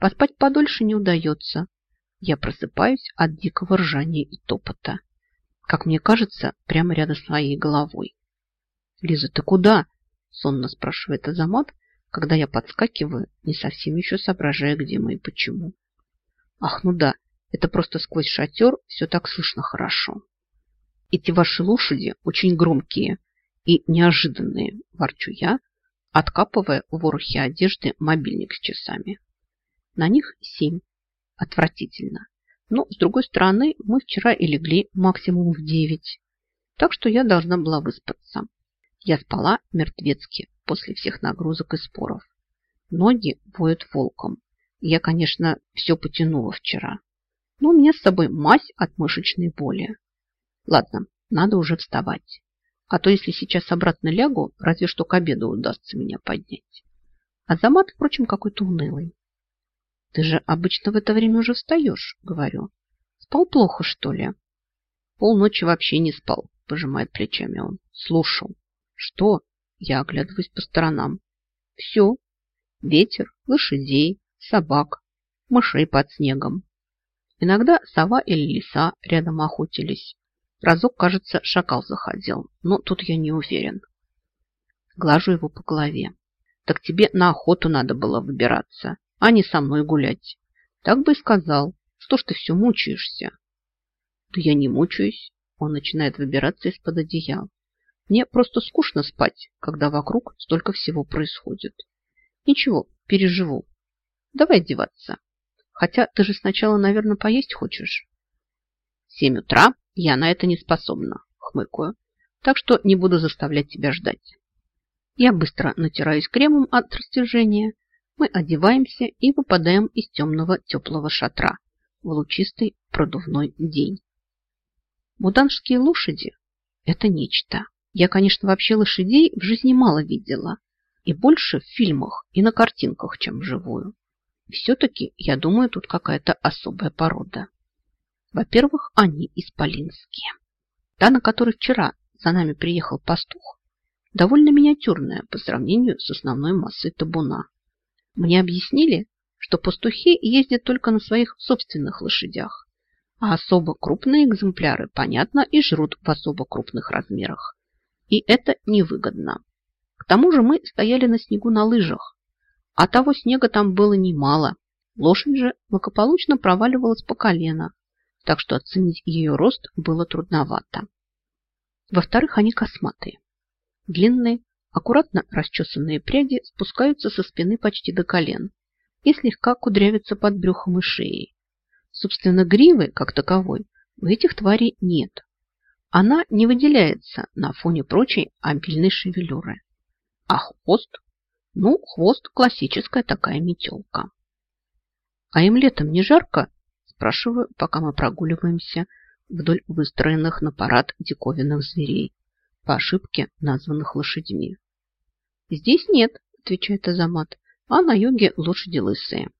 Поспать подольше не удается. Я просыпаюсь от дикого ржания и топота. Как мне кажется, прямо рядом с моей головой. «Лиза, ты куда?» – сонно спрашивает Азамат, когда я подскакиваю, не совсем еще соображая, где мы и почему. Ах, ну да, это просто сквозь шатер все так слышно хорошо. Эти ваши лошади очень громкие и неожиданные, ворчу я, откапывая в ворохе одежды мобильник с часами. На них семь. Отвратительно. Но, с другой стороны, мы вчера и легли максимум в девять. Так что я должна была выспаться. Я спала мертвецки после всех нагрузок и споров. Ноги воют волком. Я, конечно, все потянула вчера. Но у меня с собой мазь от мышечной боли. Ладно, надо уже вставать. А то, если сейчас обратно лягу, разве что к обеду удастся меня поднять. Азамат, впрочем, какой-то унылый. Ты же обычно в это время уже встаешь, говорю. Спал плохо, что ли? Полночи вообще не спал, пожимает плечами он. Слушал. Что? Я оглядываюсь по сторонам. Все. Ветер, лошадей, собак, мышей под снегом. Иногда сова или лиса рядом охотились. Разок, кажется, шакал заходил, но тут я не уверен. Глажу его по голове. Так тебе на охоту надо было выбираться, а не со мной гулять. Так бы и сказал. Что ж ты все мучаешься? Да я не мучаюсь. Он начинает выбираться из-под одеяла. Мне просто скучно спать, когда вокруг столько всего происходит. Ничего, переживу. Давай одеваться. Хотя ты же сначала, наверное, поесть хочешь. Семь утра я на это не способна, хмыкаю. Так что не буду заставлять тебя ждать. Я быстро натираюсь кремом от растяжения. Мы одеваемся и выпадаем из темного теплого шатра в лучистый продувной день. Буданские лошади – это нечто. Я, конечно, вообще лошадей в жизни мало видела. И больше в фильмах и на картинках, чем вживую. Все-таки, я думаю, тут какая-то особая порода. Во-первых, они исполинские. Та, на которой вчера за нами приехал пастух, довольно миниатюрная по сравнению с основной массой табуна. Мне объяснили, что пастухи ездят только на своих собственных лошадях, а особо крупные экземпляры, понятно, и жрут в особо крупных размерах. И это невыгодно. К тому же мы стояли на снегу на лыжах, а того снега там было немало. Лошадь же благополучно проваливалась по колено, так что оценить ее рост было трудновато. Во-вторых, они косматые. Длинные, аккуратно расчесанные пряди спускаются со спины почти до колен и слегка кудрявятся под брюхом и шеей. Собственно, гривы, как таковой, у этих тварей нет. Она не выделяется на фоне прочей обильной шевелюры. А хвост? Ну, хвост классическая такая метелка. А им летом не жарко? Спрашиваю, пока мы прогуливаемся вдоль выстроенных на парад диковинных зверей, по ошибке названных лошадьми. Здесь нет, отвечает Азамат, а на юге лошади лысые.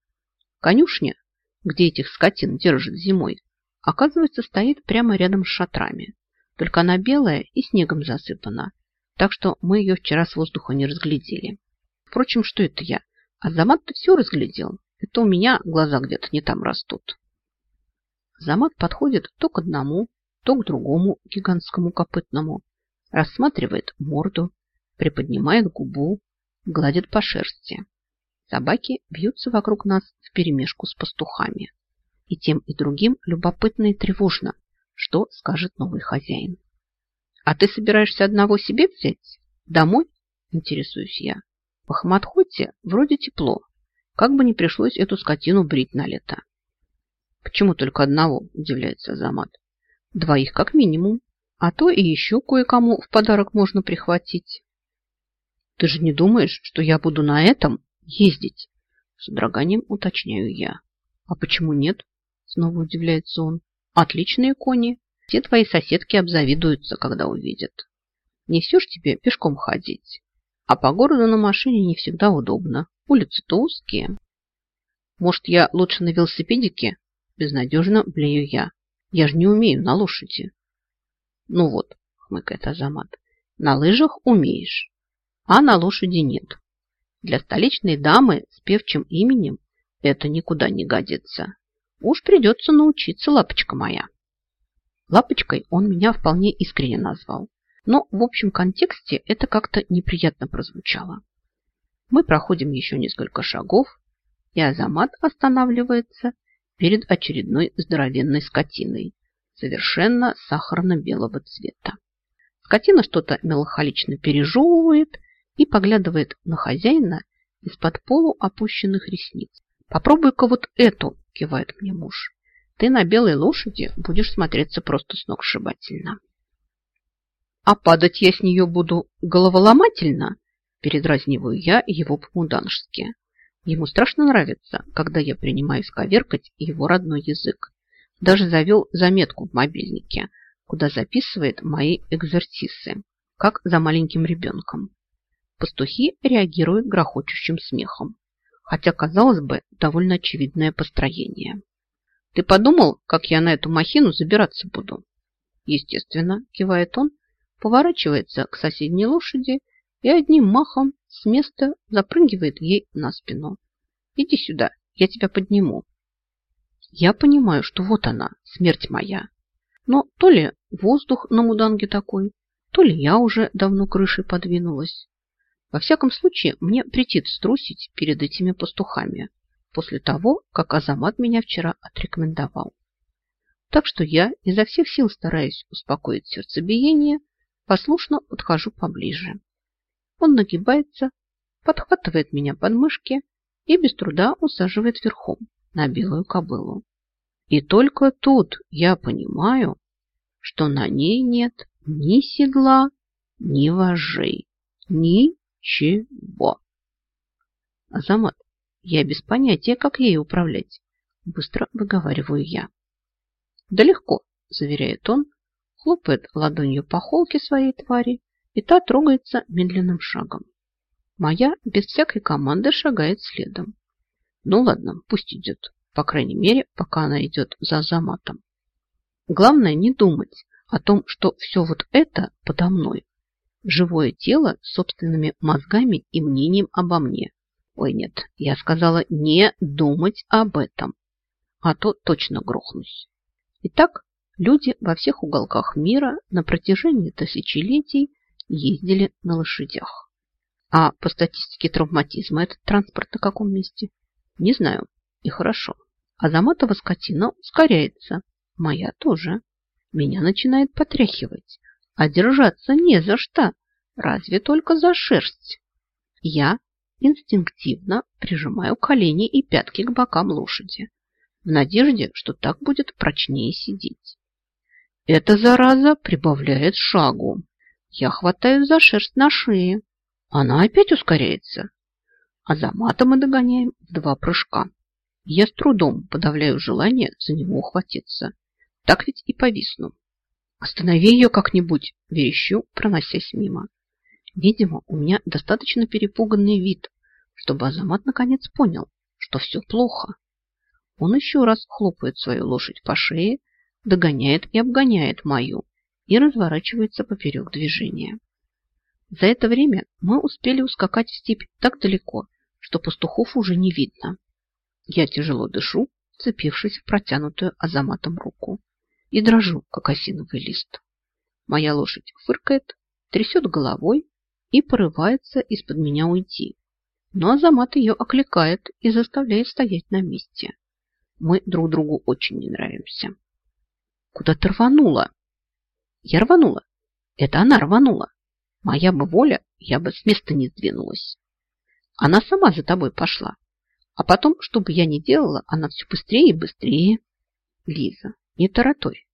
Конюшня, где этих скотин держат зимой, оказывается, стоит прямо рядом с шатрами. Только она белая и снегом засыпана, так что мы ее вчера с воздуха не разглядели. Впрочем, что это я? Азамат-то все разглядел. Это у меня глаза где-то не там растут. Азамат подходит то к одному, то к другому гигантскому копытному, рассматривает морду, приподнимает губу, гладит по шерсти. Собаки бьются вокруг нас вперемешку с пастухами. И тем и другим любопытно и тревожно, что скажет новый хозяин. А ты собираешься одного себе взять? Домой? Интересуюсь я. В Ахматхоте вроде тепло. Как бы не пришлось эту скотину брить на лето. Почему только одного? Удивляется Замат. Двоих как минимум. А то и еще кое-кому в подарок можно прихватить. Ты же не думаешь, что я буду на этом ездить? С драганием уточняю я. А почему нет? Снова удивляется он. Отличные кони. Все твои соседки обзавидуются, когда увидят. Не все ж тебе пешком ходить. А по городу на машине не всегда удобно. Улицы-то узкие. Может, я лучше на велосипедике? Безнадежно блею я. Я же не умею на лошади. Ну вот, хмыкает Азамат, на лыжах умеешь, а на лошади нет. Для столичной дамы с певчим именем это никуда не годится. Уж придется научиться, лапочка моя. Лапочкой он меня вполне искренне назвал. Но в общем контексте это как-то неприятно прозвучало. Мы проходим еще несколько шагов, и Азамат останавливается перед очередной здоровенной скотиной, совершенно сахарно-белого цвета. Скотина что-то меланхолично пережевывает и поглядывает на хозяина из-под полу опущенных ресниц. «Попробуй-ка вот эту!» – кивает мне муж. «Ты на белой лошади будешь смотреться просто сногсшибательно». «А падать я с нее буду головоломательно?» – передразниваю я его по-муданжски. Ему страшно нравится, когда я принимаюсь коверкать его родной язык. Даже завел заметку в мобильнике, куда записывает мои экзерсисы, как за маленьким ребенком. Пастухи реагируют грохочущим смехом, хотя, казалось бы, довольно очевидное построение. «Ты подумал, как я на эту махину забираться буду?» Естественно, кивает он, поворачивается к соседней лошади и одним махом с места запрыгивает ей на спину. «Иди сюда, я тебя подниму». Я понимаю, что вот она, смерть моя. Но то ли воздух на муданге такой, то ли я уже давно крышей подвинулась. Во всяком случае, мне претит струсить перед этими пастухами после того, как Азамат меня вчера отрекомендовал. Так что я изо всех сил стараюсь успокоить сердцебиение, послушно подхожу поближе. Он нагибается, подхватывает меня под мышки и без труда усаживает верхом на белую кобылу. И только тут я понимаю, что на ней нет ни седла, ни вожей, ничего. Азамат, я без понятия, как ей управлять. Быстро выговариваю я. Да легко, заверяет он, хлопает ладонью по холке своей твари, и та трогается медленным шагом. Моя без всякой команды шагает следом. Ну ладно, пусть идет. По крайней мере, пока она идет за заматом. Главное не думать о том, что все вот это подо мной. Живое тело собственными мозгами и мнением обо мне. Ой, нет, я сказала не думать об этом. А то точно грохнусь. Итак, люди во всех уголках мира на протяжении тысячелетий ездили на лошадях. А по статистике травматизма этот транспорт на каком месте? Не знаю. И хорошо. Азаматова скотина ускоряется. Моя тоже. Меня начинает потряхивать. А держаться не за что. Разве только за шерсть. Я инстинктивно прижимаю колени и пятки к бокам лошади. В надежде, что так будет прочнее сидеть. Эта зараза прибавляет шагу. Я хватаю за шерсть на шее. Она опять ускоряется. А за матом мы догоняем в два прыжка. Я с трудом подавляю желание за него ухватиться. Так ведь и повисну. Останови ее как-нибудь, верещу, проносясь мимо. Видимо, у меня достаточно перепуганный вид, чтобы Азамат наконец понял, что все плохо. Он еще раз хлопает свою лошадь по шее, догоняет и обгоняет мою и разворачивается поперек движения. За это время мы успели ускакать в степь так далеко, что пастухов уже не видно. Я тяжело дышу, цепившись в протянутую азаматом руку, и дрожу, как осиновый лист. Моя лошадь фыркает, трясет головой и порывается из-под меня уйти. Но Азамат ее окликает и заставляет стоять на месте. Мы друг другу очень не нравимся. Куда ты рванула? Я рванула. Это она рванула. Моя бы воля, я бы с места не сдвинулась. Она сама за тобой пошла. А потом, что бы я ни делала, она все быстрее и быстрее. Лиза, не тараторь.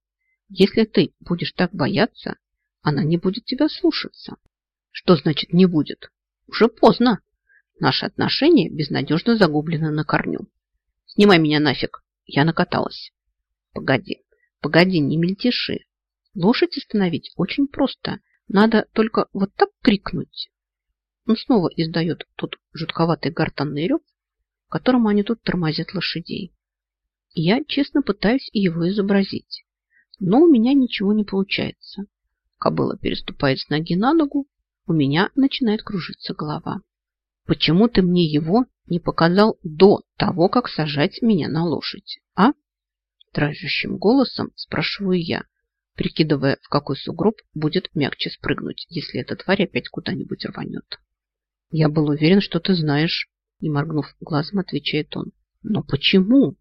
Если ты будешь так бояться, она не будет тебя слушаться. Что значит не будет? Уже поздно. Наши отношения безнадежно загублены на корню. Снимай меня нафиг. Я накаталась. Погоди, погоди, не мельтеши. Лошадь остановить очень просто. Надо только вот так крикнуть. Он снова издает тот жутковатый гортанный рев, которым они тут тормозят лошадей. Я честно пытаюсь его изобразить, но у меня ничего не получается. Кобыла переступает с ноги на ногу, у меня начинает кружиться голова. Почему ты мне его не показал до того, как сажать меня на лошадь, а? Дрожащим голосом спрашиваю я, прикидывая, в какой сугроб будет мягче спрыгнуть, если эта тварь опять куда-нибудь рванет. Я был уверен, что ты знаешь, не моргнув глазом, отвечает он. Но почему?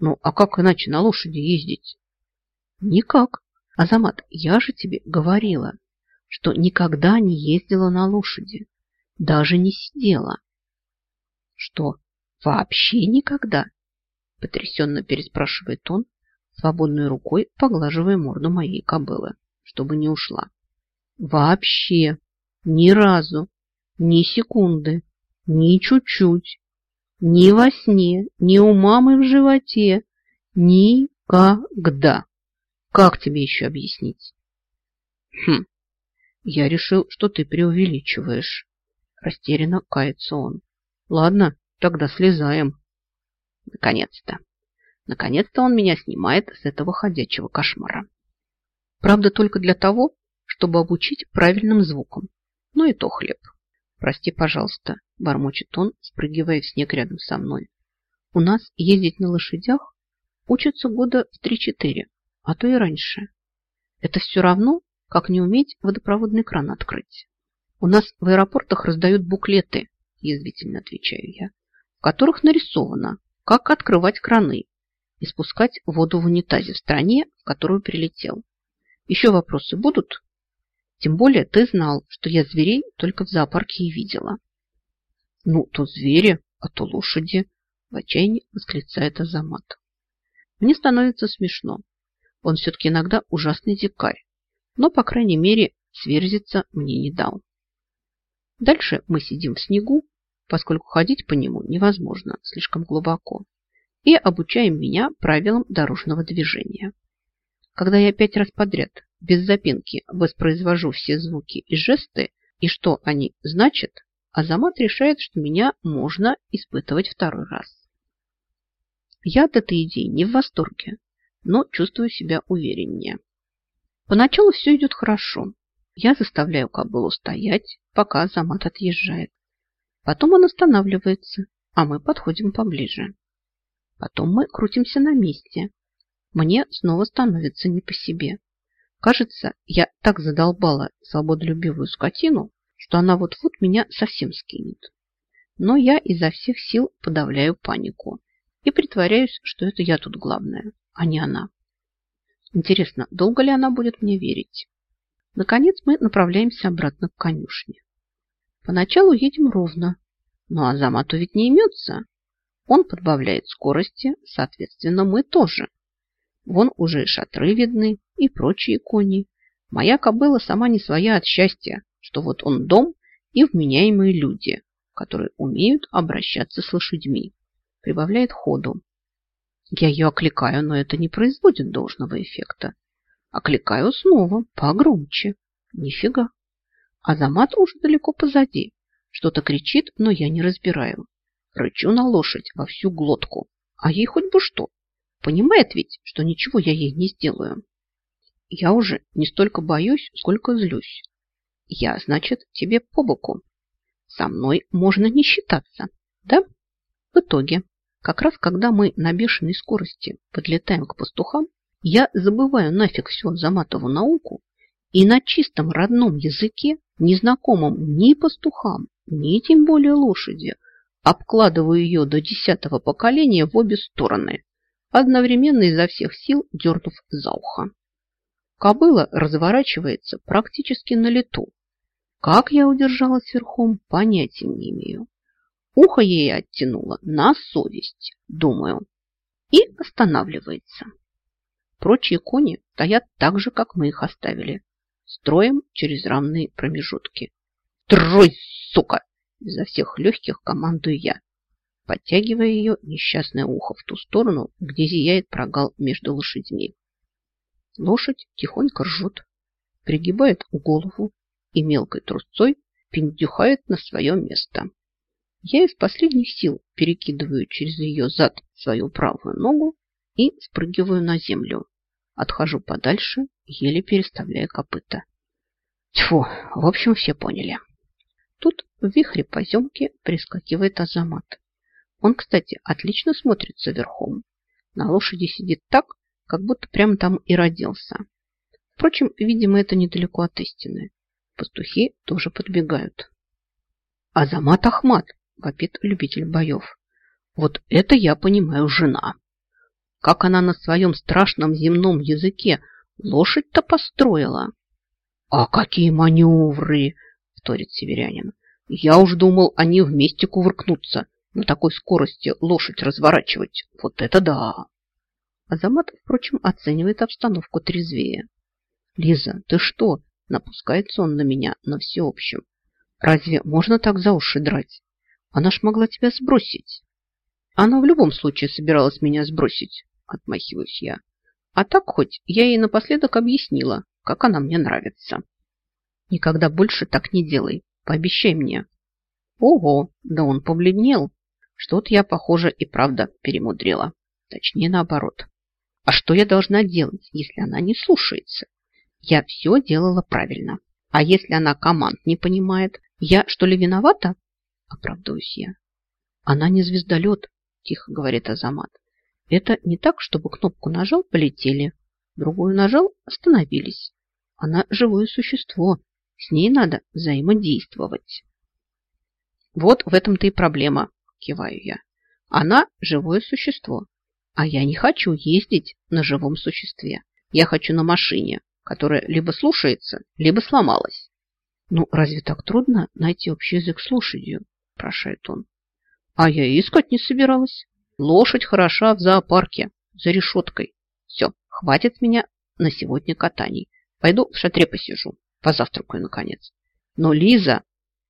Ну, а как иначе на лошади ездить? Никак. Азамат, я же тебе говорила, что никогда не ездила на лошади. Даже не сидела. Что, вообще никогда? Потрясенно переспрашивает он, свободной рукой поглаживая морду моей кобылы, чтобы не ушла. Вообще, ни разу, ни секунды, ни чуть-чуть, ни во сне, ни у мамы в животе, никогда. Как тебе еще объяснить? Хм, я решил, что ты преувеличиваешь. Растерянно кается он. Ладно, тогда слезаем. Наконец-то. Наконец-то он меня снимает с этого ходячего кошмара. Правда, только для того, чтобы обучить правильным звукам. Ну и то хлеб. Прости, пожалуйста, бормочет он, спрыгивая в снег рядом со мной. У нас ездить на лошадях учатся года в три-четыре, а то и раньше. Это все равно, как не уметь водопроводный кран открыть. У нас в аэропортах раздают буклеты, язвительно отвечаю я, в которых нарисовано, как открывать краны и спускать воду в унитазе в стране, в которую прилетел. Еще вопросы будут? Тем более ты знал, что я зверей только в зоопарке и видела. Ну, то звери, а то лошади, в отчаянии восклицает Азамат. Мне становится смешно. Он все-таки иногда ужасный дикарь, но, по крайней мере, сверзиться мне не дал. Дальше мы сидим в снегу, поскольку ходить по нему невозможно слишком глубоко, и обучаем меня правилам дорожного движения. Когда я пять раз подряд без запинки воспроизвожу все звуки и жесты, и что они значат, Азамат решает, что меня можно испытывать второй раз. Я от этой идеи не в восторге, но чувствую себя увереннее. Поначалу все идет хорошо. Я заставляю кобылу стоять, пока Азамат отъезжает. Потом он останавливается, а мы подходим поближе. Потом мы крутимся на месте. Мне снова становится не по себе. Кажется, я так задолбала свободолюбивую скотину, что она вот-вот меня совсем скинет. Но я изо всех сил подавляю панику и притворяюсь, что это я тут главная, а не она. Интересно, долго ли она будет мне верить? Наконец мы направляемся обратно к конюшне. Поначалу едем ровно, но Азамату ведь не имется. Он подбавляет скорости, соответственно, мы тоже. Вон уже шатры видны и прочие кони. Моя кобыла сама не своя от счастья, что вот он дом и вменяемые люди, которые умеют обращаться с лошадьми. Прибавляет ходу. Я ее окликаю, но это не производит должного эффекта. Окликаю снова, погромче. Нифига. Азамат уже далеко позади. Что-то кричит, но я не разбираю. Рычу на лошадь во всю глотку. А ей хоть бы что. Понимает ведь, что ничего я ей не сделаю. Я уже не столько боюсь, сколько злюсь. Я, значит, тебе по боку. Со мной можно не считаться, да? В итоге, как раз когда мы на бешеной скорости подлетаем к пастухам, я забываю нафиг всю Заматову науку и на чистом родном языке, незнакомом ни пастухам, ни тем более лошади, обкладываю ее до десятого поколения в обе стороны, одновременно изо всех сил дернув за ухо. Кобыла разворачивается практически на лету. Как я удержалась верхом, понятия не имею. Ухо ей оттянуло на совесть, думаю, и останавливается. Прочие кони стоят так же, как мы их оставили, строем через равные промежутки. «Трой, сука!» Изо всех легких командую я, подтягивая ее несчастное ухо в ту сторону, где зияет прогал между лошадьми. Лошадь тихонько ржет, пригибает голову и мелкой трусцой пиндюхает на свое место. Я из последних сил перекидываю через ее зад свою правую ногу и спрыгиваю на землю. Отхожу подальше, еле переставляя копыта. Тьфу, в общем, все поняли. Тут В вихре поземки прискакивает Азамат. Он, кстати, отлично смотрится верхом. На лошади сидит так, как будто прямо там и родился. Впрочем, видимо, это недалеко от истины. Пастухи тоже подбегают. Азамат Ахмат, вопит любитель боев. Вот это я понимаю жена. Как она на своем страшном земном языке лошадь-то построила. А какие маневры, вторит северянин. Я уж думал, они вместе кувыркнутся. На такой скорости лошадь разворачивать. Вот это да! Азамат, впрочем, оценивает обстановку трезвее. Лиза, ты что? Напускается он на меня на всеобщем. Разве можно так за уши драть? Она ж могла тебя сбросить. Она в любом случае собиралась меня сбросить, отмахиваюсь я. А так хоть я ей напоследок объяснила, как она мне нравится. Никогда больше так не делай. Пообещай мне. Ого, да он побледнел. Что-то я, похоже, и правда перемудрила. Точнее, наоборот. А что я должна делать, если она не слушается? Я все делала правильно. А если она команд не понимает, я что ли виновата? Оправдываюсь я. Она не звездолет, тихо говорит Азамат. Это не так, чтобы кнопку нажал, полетели. Другую нажал, остановились. Она живое существо. С ней надо взаимодействовать. Вот в этом-то и проблема, киваю я. Она живое существо. А я не хочу ездить на живом существе. Я хочу на машине, которая либо слушается, либо сломалась. Ну, разве так трудно найти общий язык с лошадью? Прошает он. А я искать не собиралась. Лошадь хороша в зоопарке, за решеткой. Все, хватит меня на сегодня катаний. Пойду в шатре посижу, позавтракаю, наконец. Но, Лиза,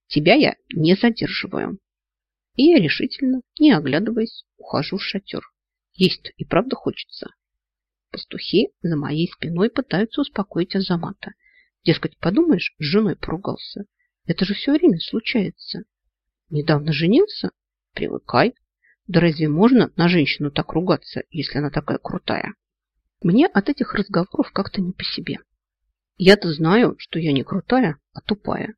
тебя я не задерживаю. И я решительно, не оглядываясь, ухожу в шатер. Есть и правда хочется. Пастухи за моей спиной пытаются успокоить Азамата. Дескать, подумаешь, с женой поругался. Это же все время случается. Недавно женился? Привыкай. Да разве можно на женщину так ругаться, если она такая крутая? Мне от этих разговоров как-то не по себе. Я-то знаю, что я не крутая, а тупая.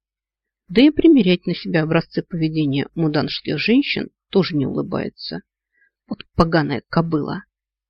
Да и примерять на себя образцы поведения муданских женщин тоже не улыбается. Вот поганая кобыла.